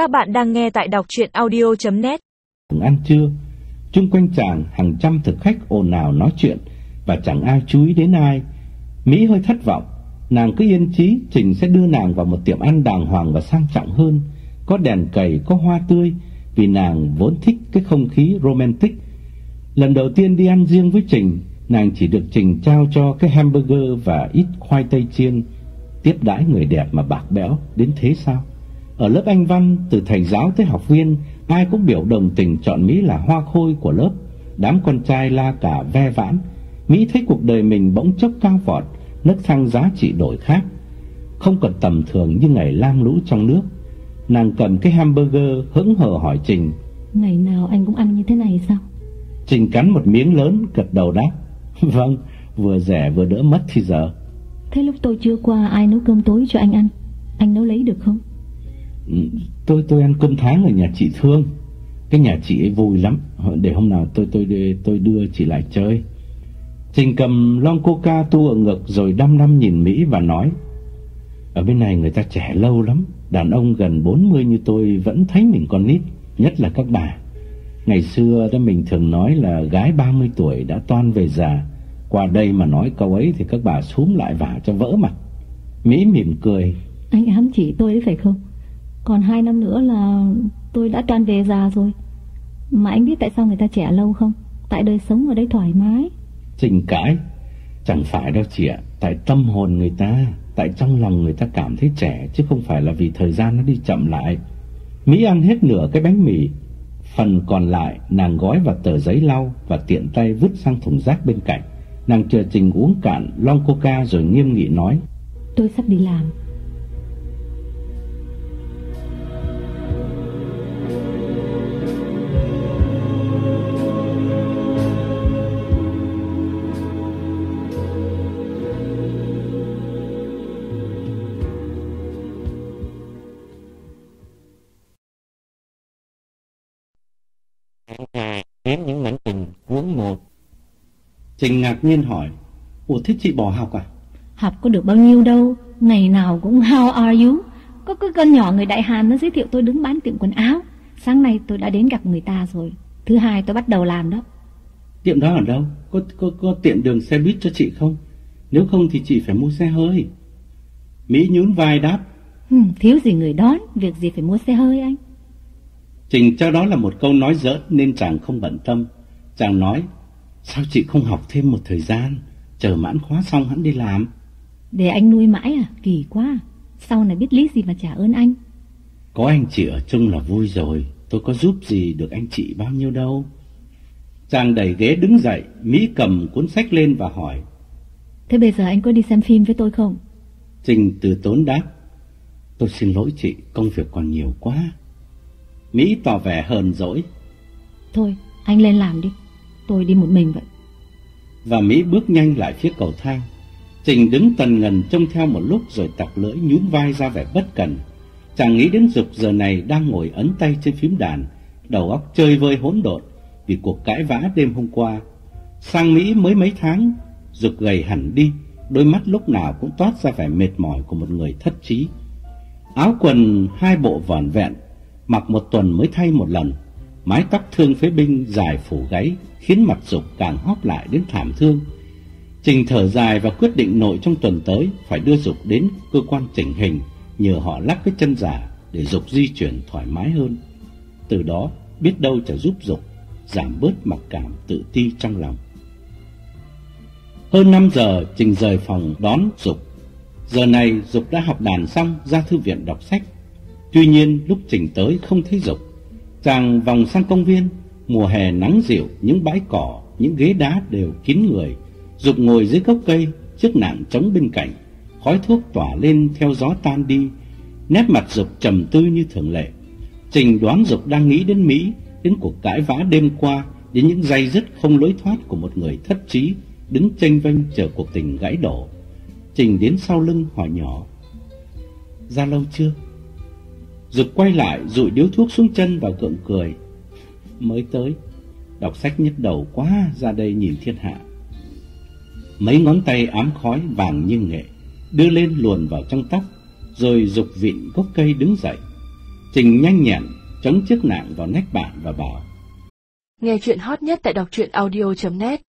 Các bạn đang nghe tại đọc chuyện audio.net Ăn trưa, chung quanh chàng hàng trăm thực khách ồn ào nói chuyện và chẳng ai chú ý đến ai. Mỹ hơi thất vọng, nàng cứ yên chí Trình sẽ đưa nàng vào một tiệm ăn đàng hoàng và sang trọng hơn, có đèn cầy, có hoa tươi, vì nàng vốn thích cái không khí romantic. Lần đầu tiên đi ăn riêng với Trình, nàng chỉ được Trình trao cho cái hamburger và ít khoai tây chiên, tiếp đãi người đẹp mà bạc bẽo đến thế sao? Ở lớp Anh văn, từ thầy giáo tới học viên, ai cũng biểu đồng tình chọn Mỹ là hoa khôi của lớp. Đám con trai la cả ve vãn. Mỹ thấy cuộc đời mình bỗng chốc cao vọt, nấc thang giá trị đổi khác. Không còn tầm thường như ngày lam lũ trong nước. Nàng cầm cái hamburger hững hờ hỏi Trình. Ngày nào anh cũng ăn như thế này sao? Trình cắn một miếng lớn, gật đầu đáp. Vâng, vừa rẻ vừa đỡ mất thì giờ. Thế lúc tôi chưa qua ai nấu cơm tối cho anh ăn? Anh nấu lấy được không? Tôi tôi ăn cơm tháng ở nhà chị Thương. Cái nhà chị ấy vui lắm. Để hôm nào tôi tôi tôi đưa chị lại chơi. Trình cầm lon coca tu ở ngực rồi đăm đăm nhìn Mỹ và nói: "Ở bên này người ta trẻ lâu lắm, đàn ông gần 40 như tôi vẫn thấy mình còn nít, nhất là các bà. Ngày xưa đó mình thường nói là gái 30 tuổi đã toan về già, qua đây mà nói câu ấy thì các bà xúm lại vả cho vỡ mặt." Mỹ mỉm cười. Anh ám chỉ tôi đấy phải không? Còn hai năm nữa là tôi đã toan về già rồi. Mà anh biết tại sao người ta trẻ lâu không? Tại đời sống ở đây thoải mái. Trình cãi. Chẳng phải đâu chị ạ. Tại tâm hồn người ta Tại trong lòng người ta cảm thấy trẻ Chứ không phải là vì thời gian nó đi chậm lại. Mỹ ăn hết nửa cái bánh mì. Phần còn lại nàng gói vào tờ giấy lau Và tiện tay vứt sang thùng rác bên cạnh. Nàng chờ Trình uống cạn lon coca rồi nghiêm nghị nói Tôi sắp đi làm Kém những mảnh tình cuốn một. Trình ngạc nhiên hỏi Ủa thế chị bỏ học à? Học có được bao nhiêu đâu Ngày nào cũng how are you? Có cái con nhỏ người Đại Hàn nó giới thiệu tôi đứng bán tiệm quần áo. Sáng nay tôi đã đến gặp người ta rồi. Thứ hai tôi bắt đầu làm đó. Tiệm đó ở đâu? Có, có, có tiện đường xe buýt cho chị không? Nếu không thì chị phải mua xe hơi. Mỹ nhún vai đáp ừ, Thiếu gì người đón Việc gì phải mua xe hơi anh Trình cho đó là một câu nói giỡn nên chàng không bận tâm. Chàng nói, sao chị không học thêm một thời gian, chờ mãn khóa xong hắn đi làm. Để anh nuôi mãi à, kỳ quá. Sau này biết lý gì mà trả ơn anh. Có anh chị ở chung là vui rồi, tôi có giúp gì được anh chị bao nhiêu đâu. Chàng đẩy ghế đứng dậy, Mỹ cầm cuốn sách lên và hỏi. Thế bây giờ anh có đi xem phim với tôi không? Trình từ tốn đáp. Tôi xin lỗi chị, công việc còn nhiều quá. Mỹ tỏ vẻ hờn dỗi. Thôi, anh lên làm đi. Tôi đi một mình vậy. Và Mỹ bước nhanh lại phía cầu thang. Trình đứng tần ngần trông theo một lúc rồi tặc lưỡi nhún vai ra vẻ bất cần. Chàng nghĩ đến Dục giờ này đang ngồi ấn tay trên phím đàn, đầu óc chơi vơi hỗn độn vì cuộc cãi vã đêm hôm qua. Sang Mỹ mới mấy tháng, Dục gầy hẳn đi, đôi mắt lúc nào cũng toát ra vẻ mệt mỏi của một người thất trí. Áo quần hai bộ vỏn vẹn, mặc một tuần mới thay một lần. Mái tóc thương phế binh dài phủ gáy khiến mặt Dục càng hóp lại đến thảm thương. Trình thở dài và quyết định nội trong tuần tới phải đưa Dục đến cơ quan chỉnh hình, nhờ họ lắp cái chân giả để Dục di chuyển thoải mái hơn. Từ đó, biết đâu จะ giúp Dục, giảm bớt mặc cảm tự ti trong lòng. Hơn 5 giờ, Trình rời phòng đón Dục. Giờ này, Dục đã học đàn xong, ra thư viện đọc sách Tuy nhiên lúc Trình tới không thấy Dục Chàng vòng sang công viên Mùa hè nắng dịu Những bãi cỏ, những ghế đá đều kín người Dục ngồi dưới gốc cây Chiếc nạng trống bên cạnh Khói thuốc tỏa lên theo gió tan đi Nét mặt Dục trầm tư như thường lệ Trình đoán Dục đang nghĩ đến Mỹ Đến cuộc cãi vã đêm qua Đến những dây dứt không lối thoát của một người thất trí Đứng tranh vênh chờ cuộc tình gãy đổ Trình đến sau lưng hỏi nhỏ Ra lâu chưa? Dục quay lại rụi điếu thuốc xuống chân và gượng cười. Mới tới, Đọc sách nhức đầu quá ra đây nhìn thiên hạ. Mấy ngón tay ám khói vàng như nghệ, Đưa lên luồn vào trong tóc, Rồi dục vịn gốc cây đứng dậy. Trình nhanh nhẹn, chống chiếc nạn vào nách bạn và bảo. Nghe chuyện hot nhất tại đọc truyện audio.net